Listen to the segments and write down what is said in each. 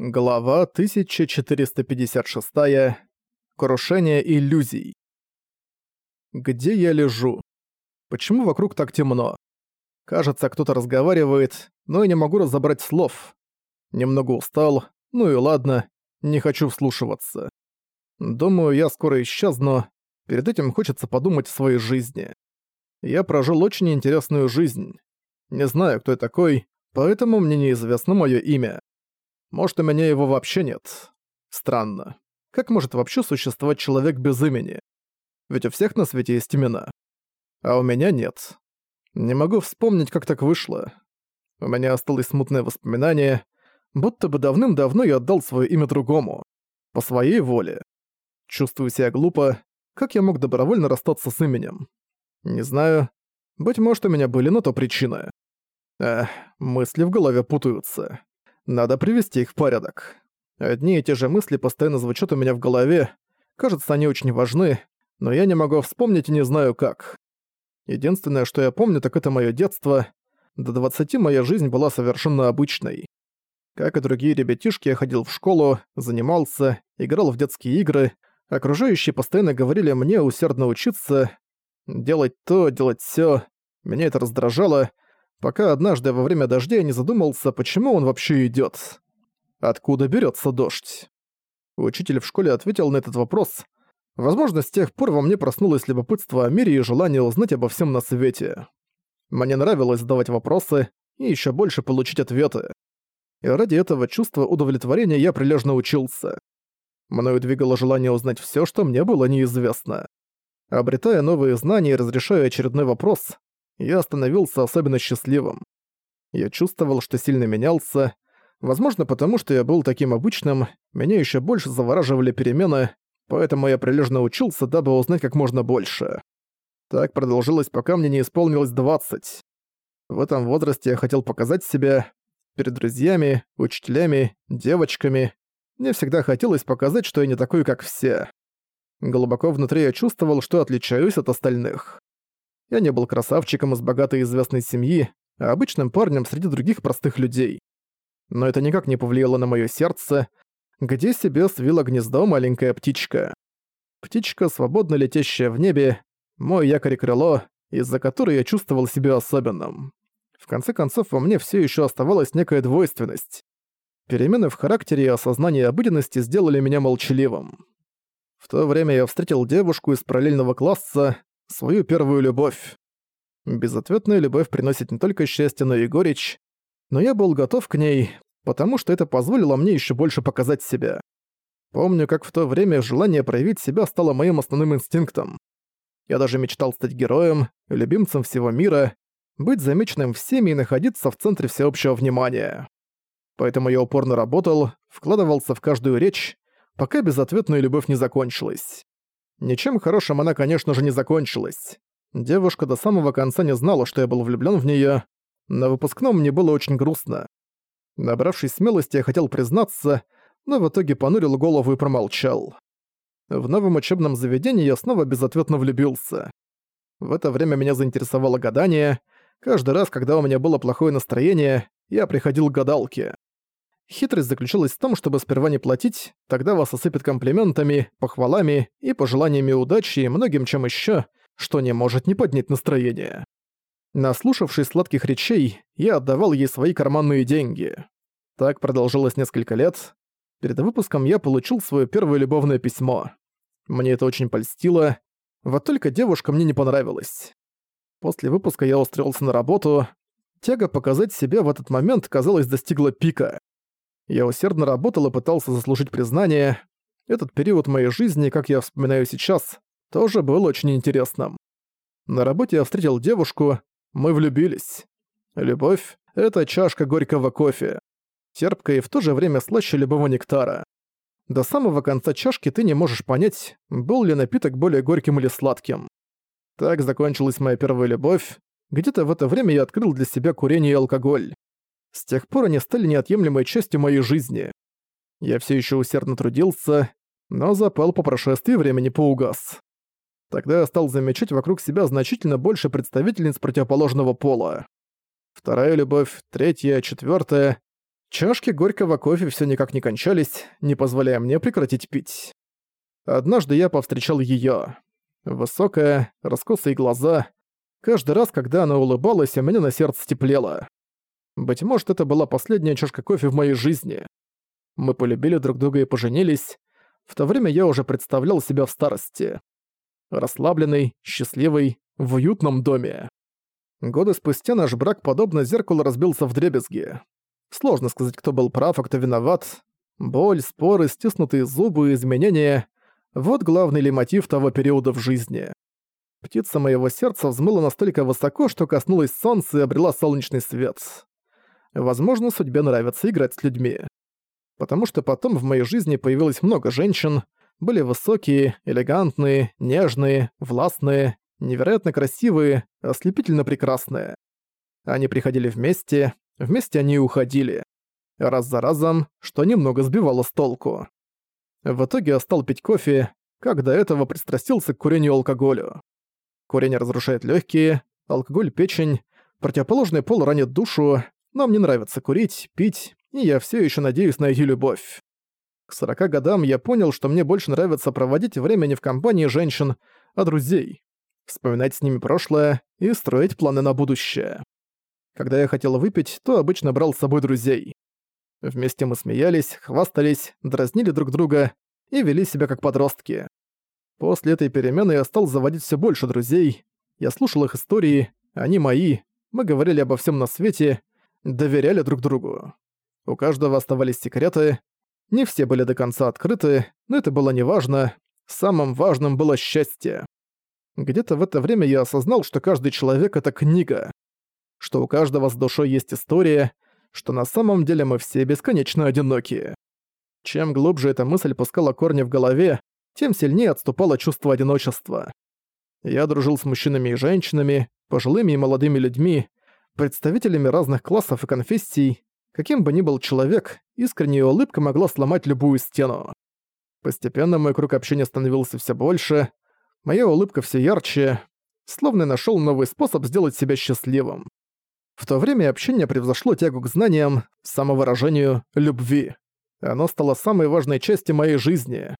Глава 1456. Крушение иллюзий. Где я лежу? Почему вокруг так темно? Кажется, кто-то разговаривает, но я не могу разобрать слов. Немного устал, ну и ладно, не хочу вслушиваться. Думаю, я скоро исчезну, перед этим хочется подумать о своей жизни. Я прожил очень интересную жизнь. Не знаю, кто я такой, поэтому мне неизвестно моё имя. Может, у меня его вообще нет. Странно. Как может вообще существовать человек без имени? Ведь у всех на свете есть имена. А у меня нет. Не могу вспомнить, как так вышло. У меня осталось смутное воспоминание, будто бы давным-давно я отдал свое имя другому. По своей воле. Чувствую себя глупо. Как я мог добровольно расстаться с именем? Не знаю. Быть может, у меня были на то причины. Эх, мысли в голове путаются. Надо привести их в порядок. Одни и те же мысли постоянно звучат у меня в голове. Кажется, они очень важны, но я не могу вспомнить и не знаю как. Единственное, что я помню, так это мое детство. До 20 моя жизнь была совершенно обычной. Как и другие ребятишки, я ходил в школу, занимался, играл в детские игры. Окружающие постоянно говорили мне усердно учиться, делать то, делать всё. Меня это раздражало, пока однажды во время дождя не задумался, почему он вообще идёт. Откуда берётся дождь? Учитель в школе ответил на этот вопрос. Возможно, с тех пор во мне проснулось любопытство о мире и желание узнать обо всем на свете. Мне нравилось задавать вопросы и ещё больше получить ответы. И ради этого чувства удовлетворения я прилежно учился. Мною двигало желание узнать всё, что мне было неизвестно. Обретая новые знания и разрешая очередной вопрос, я становился особенно счастливым. Я чувствовал, что сильно менялся. Возможно, потому что я был таким обычным, меня еще больше завораживали перемены, поэтому я прилежно учился, дабы узнать как можно больше. Так продолжилось, пока мне не исполнилось 20. В этом возрасте я хотел показать себя перед друзьями, учителями, девочками. Мне всегда хотелось показать, что я не такой, как все. Глубоко внутри я чувствовал, что отличаюсь от остальных. Я не был красавчиком из богатой и известной семьи, а обычным парнем среди других простых людей. Но это никак не повлияло на моё сердце, где себе свила гнездо маленькая птичка. Птичка, свободно летящая в небе, мой якорь крыло, из-за которой я чувствовал себя особенным. В конце концов, во мне все еще оставалась некая двойственность. Перемены в характере и осознании обыденности сделали меня молчаливым. В то время я встретил девушку из параллельного класса, свою первую любовь. Безответная любовь приносит не только счастье, но и горечь, но я был готов к ней, потому что это позволило мне еще больше показать себя. Помню, как в то время желание проявить себя стало моим основным инстинктом. Я даже мечтал стать героем, любимцем всего мира, быть замеченным всеми и находиться в центре всеобщего внимания. Поэтому я упорно работал, вкладывался в каждую речь, пока безответная любовь не закончилась. Ничем хорошим она, конечно же, не закончилась. Девушка до самого конца не знала, что я был влюблён в неё. На выпускном мне было очень грустно. Набравшись смелости, я хотел признаться, но в итоге понурил голову и промолчал. В новом учебном заведении я снова безответно влюбился. В это время меня заинтересовало гадание. Каждый раз, когда у меня было плохое настроение, я приходил к гадалке. Хитрость заключалась в том, чтобы сперва не платить, тогда вас осыпят комплиментами, похвалами и пожеланиями удачи и многим чем еще, что не может не поднять настроение. Наслушавшись сладких речей, я отдавал ей свои карманные деньги. Так продолжилось несколько лет. Перед выпуском я получил свое первое любовное письмо. Мне это очень польстило, вот только девушка мне не понравилась. После выпуска я устроился на работу. Тяга показать себя в этот момент, казалось, достигла пика. Я усердно работал и пытался заслужить признание. Этот период моей жизни, как я вспоминаю сейчас, тоже был очень интересным. На работе я встретил девушку, мы влюбились. Любовь — это чашка горького кофе. Терпкая и в то же время слаще любого нектара. До самого конца чашки ты не можешь понять, был ли напиток более горьким или сладким. Так закончилась моя первая любовь. Где-то в это время я открыл для себя курение и алкоголь. С тех пор они стали неотъемлемой частью моей жизни. Я все еще усердно трудился, но запал по прошествии времени поугас. Тогда я стал замечать вокруг себя значительно больше представительниц противоположного пола. Вторая любовь, третья, четвертая. Чашки горького кофе все никак не кончались, не позволяя мне прекратить пить. Однажды я повстречал ее. Высокая, раскосые глаза. Каждый раз, когда она улыбалась, у меня на сердце теплело. Быть может, это была последняя чашка кофе в моей жизни. Мы полюбили друг друга и поженились. В то время я уже представлял себя в старости. Расслабленный, счастливый, в уютном доме. Годы спустя наш брак, подобно зеркалу, разбился в дребезги. Сложно сказать, кто был прав, а кто виноват. Боль, споры, стиснутые зубы, изменения — вот главный ли мотив того периода в жизни. Птица моего сердца взмыла настолько высоко, что коснулась солнца и обрела солнечный свет. Возможно, судьбе нравится играть с людьми. Потому что потом в моей жизни появилось много женщин, были высокие, элегантные, нежные, властные, невероятно красивые, ослепительно прекрасные. Они приходили вместе, вместе они и уходили. Раз за разом, что немного сбивало с толку. В итоге я стал пить кофе, как до этого пристрастился к курению алкоголю. Курение разрушает легкие, алкоголь – печень, противоположный пол ранит душу, но мне нравится курить, пить, и я все еще надеюсь найти любовь. К 40 годам я понял, что мне больше нравится проводить время не в компании женщин, а друзей вспоминать с ними прошлое и строить планы на будущее. Когда я хотел выпить, то обычно брал с собой друзей. Вместе мы смеялись, хвастались, дразнили друг друга и вели себя как подростки. После этой перемены я стал заводить все больше друзей. Я слушал их истории, они мои, мы говорили обо всем на свете, доверяли друг другу. У каждого оставались секреты, не все были до конца открыты, но это было неважно. Самым важным было счастье. Где-то в это время я осознал, что каждый человек — это книга. Что у каждого с душой есть история, что на самом деле мы все бесконечно одинокие. Чем глубже эта мысль пускала корни в голове, тем сильнее отступало чувство одиночества. Я дружил с мужчинами и женщинами, пожилыми и молодыми людьми, представителями разных классов и конфессий. Каким бы ни был человек, искренняя улыбка могла сломать любую стену. Постепенно мой круг общения становился все больше, Моя улыбка все ярче, словно нашел новый способ сделать себя счастливым. В то время общение превзошло тягу к знаниям, самовыражению, любви. Оно стало самой важной частью моей жизни.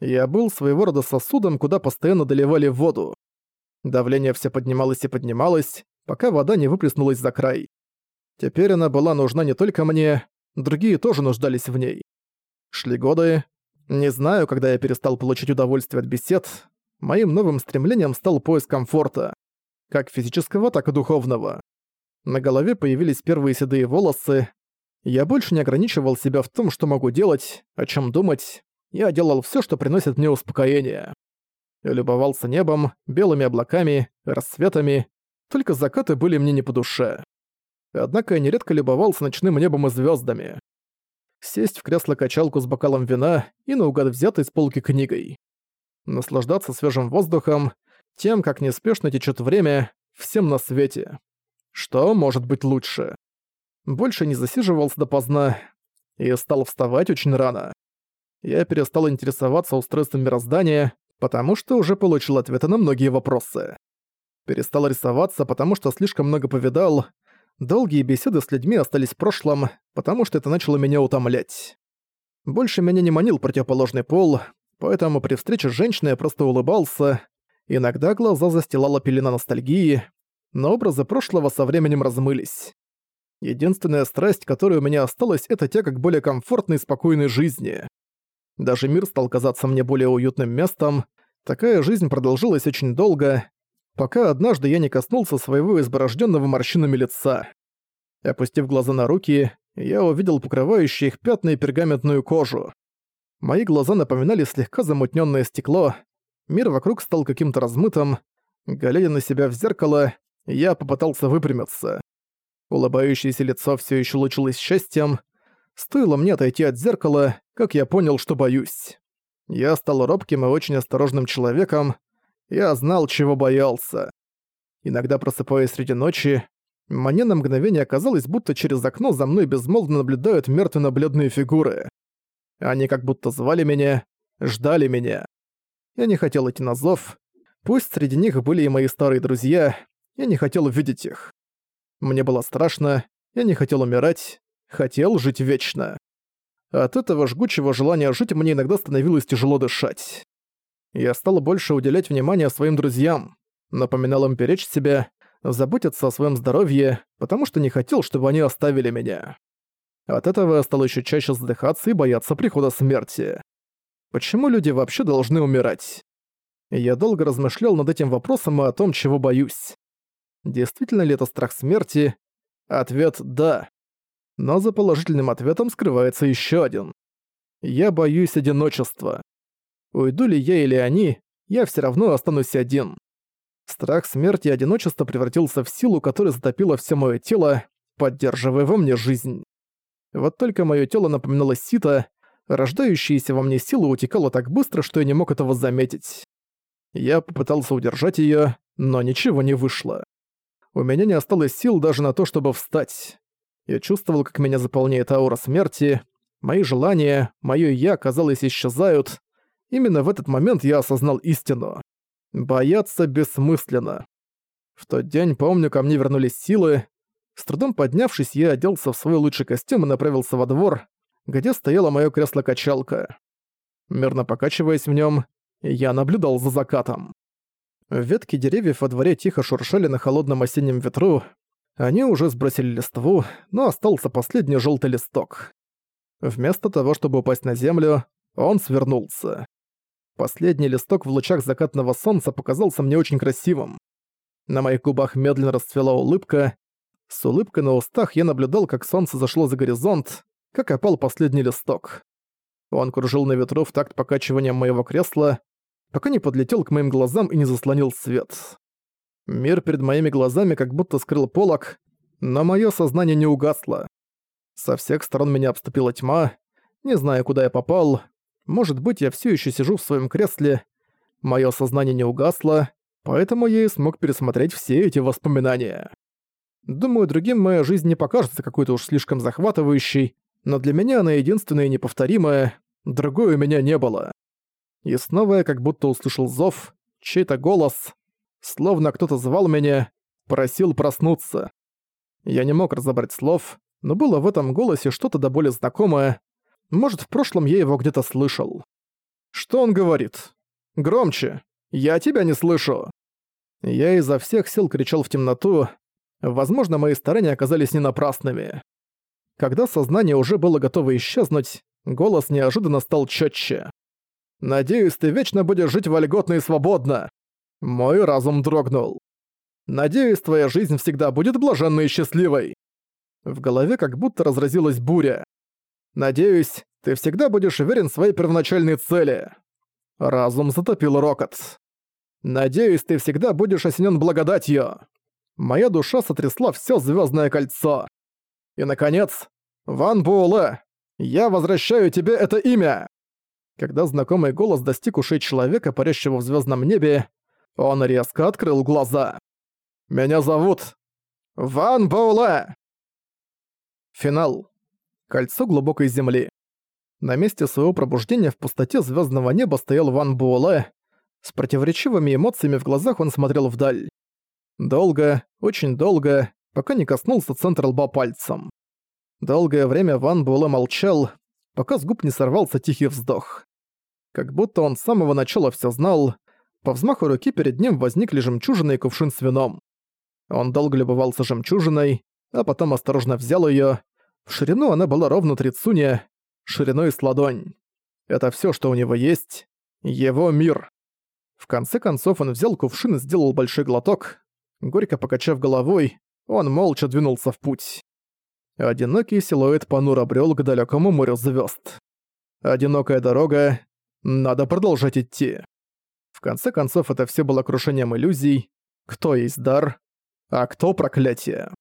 Я был своего рода сосудом, куда постоянно доливали воду. Давление все поднималось и поднималось, пока вода не выплеснулась за край. Теперь она была нужна не только мне, другие тоже нуждались в ней. Шли годы. Не знаю, когда я перестал получить удовольствие от бесед, моим новым стремлением стал поиск комфорта, как физического, так и духовного. На голове появились первые седые волосы. Я больше не ограничивал себя в том, что могу делать, о чем думать. Я делал все, что приносит мне успокоение. Я любовался небом, белыми облаками, рассветами. Только закаты были мне не по душе. Однако я нередко любовался ночным небом и звездами. Сесть в кресло-качалку с бокалом вина и наугад взятой с полки книгой наслаждаться свежим воздухом, тем, как неспешно течет время, всем на свете. Что может быть лучше? Больше не засиживался допоздна и стал вставать очень рано. Я перестал интересоваться устройством мироздания, потому что уже получил ответы на многие вопросы. Перестал рисоваться, потому что слишком много повидал. Долгие беседы с людьми остались в прошлом, потому что это начало меня утомлять. Больше меня не манил противоположный пол, поэтому при встрече с женщиной я просто улыбался. Иногда глаза застилала пелена ностальгии, но образы прошлого со временем размылись. Единственная страсть, которая у меня осталась, это тяга к более комфортной и спокойной жизни. Даже мир стал казаться мне более уютным местом. Такая жизнь продолжилась очень долго, пока однажды я не коснулся своего изборожденного морщинами лица. Опустив глаза на руки, я увидел покрывающие их пятна и пергаментную кожу. Мои глаза напоминали слегка замутненное стекло, мир вокруг стал каким-то размытым. Глядя на себя в зеркало, я попытался выпрямиться. Улыбающееся лицо все еще лучилось счастьем. Стоило мне отойти от зеркала, как я понял, что боюсь. Я стал робким и очень осторожным человеком. Я знал, чего боялся. Иногда просыпаясь среди ночи, мне на мгновение казалось, будто через окно за мной безмолвно наблюдают мертвенно-бледные фигуры. Они как будто звали меня, ждали меня. Я не хотел идти на зов. Пусть среди них были и мои старые друзья, я не хотел видеть их. Мне было страшно, я не хотел умирать, хотел жить вечно. От этого жгучего желания жить мне иногда становилось тяжело дышать. Я стал больше уделять внимание своим друзьям, напоминал им беречь себя, заботиться о своем здоровье, потому что не хотел, чтобы они оставили меня. От этого я стал еще чаще задыхаться и бояться прихода смерти. Почему люди вообще должны умирать? Я долго размышлял над этим вопросом и о том, чего боюсь. Действительно ли это страх смерти? Ответ «да». Но за положительным ответом скрывается еще один. Я боюсь одиночества. Уйду ли я или они, я все равно останусь один. Страх смерти и одиночества превратился в силу, которая затопила все мое тело, поддерживая во мне жизнь. Вот только мое тело напоминало сито, рождающаяся во мне сила утекала так быстро, что я не мог этого заметить. Я попытался удержать ее, но ничего не вышло. У меня не осталось сил даже на то, чтобы встать. Я чувствовал, как меня заполняет аура смерти, мои желания, моё «я», казалось, исчезают. Именно в этот момент я осознал истину. Бояться бессмысленно. В тот день, помню, ко мне вернулись силы. С трудом поднявшись, я оделся в свой лучший костюм и направился во двор, где стояло моё кресло-качалка. Мерно покачиваясь в нём, я наблюдал за закатом. Ветки деревьев во дворе тихо шуршали на холодном осеннем ветру. Они уже сбросили листву, но остался последний желтый листок. Вместо того, чтобы упасть на землю, он свернулся. Последний листок в лучах закатного солнца показался мне очень красивым. На моих губах медленно расцвела улыбка. С улыбкой на устах я наблюдал, как солнце зашло за горизонт, как опал последний листок. Он кружил на ветру в такт покачивания моего кресла, пока не подлетел к моим глазам и не заслонил свет. Мир перед моими глазами как будто скрыл полог, но моё сознание не угасло. Со всех сторон меня обступила тьма, не знаю, куда я попал, может быть, я все еще сижу в своем кресле. Мое сознание не угасло, поэтому я и смог пересмотреть все эти воспоминания. Думаю, другим моя жизнь не покажется какой-то уж слишком захватывающей, но для меня она единственная и неповторимая, другой у меня не было. И снова я как будто услышал зов, чей-то голос, словно кто-то звал меня, просил проснуться. Я не мог разобрать слов, но было в этом голосе что-то до боли знакомое, может, в прошлом я его где-то слышал. Что он говорит? Громче. Я тебя не слышу. Я изо всех сил кричал в темноту. Возможно, мои старания оказались не напрасными. Когда сознание уже было готово исчезнуть, голос неожиданно стал четче. «Надеюсь, ты вечно будешь жить вольготно и свободно!» Мой разум дрогнул. «Надеюсь, твоя жизнь всегда будет блаженной и счастливой!» В голове как будто разразилась буря. Надеюсь, ты всегда будешь уверен в своей первоначальной цели. Разум затопил рокот. Надеюсь, ты всегда будешь осенен благодатью. Моя душа сотрясла все звездное кольцо. И, наконец, Ван Буэлэ, я возвращаю тебе это имя. Когда знакомый голос достиг ушей человека, парящего в звездном небе, он резко открыл глаза. «Меня зовут Ван Буэлэ!» Финал. Кольцо глубокой земли. На месте своего пробуждения в пустоте звездного неба стоял Ван Буэлэ. С противоречивыми эмоциями в глазах он смотрел вдаль. Долго, очень долго, пока не коснулся центра лба пальцем. Долгое время Ван Буэлэ молчал, пока с губ не сорвался тихий вздох. Как будто он с самого начала все знал, по взмаху руки перед ним возникли жемчужины и кувшин с вином. Он долго любовался жемчужиной, а потом осторожно взял ее, в ширину она была ровно трицуня, шириной с ладонь. Это все, что у него есть. Его мир. В конце концов он взял кувшин и сделал большой глоток. Горько покачав головой, он молча двинулся в путь. Одинокий силуэт понуро брел к далекому морю звезд. Одинокая дорога. Надо продолжать идти. В конце концов, это все было крушением иллюзий. Кто есть дар, а кто проклятие.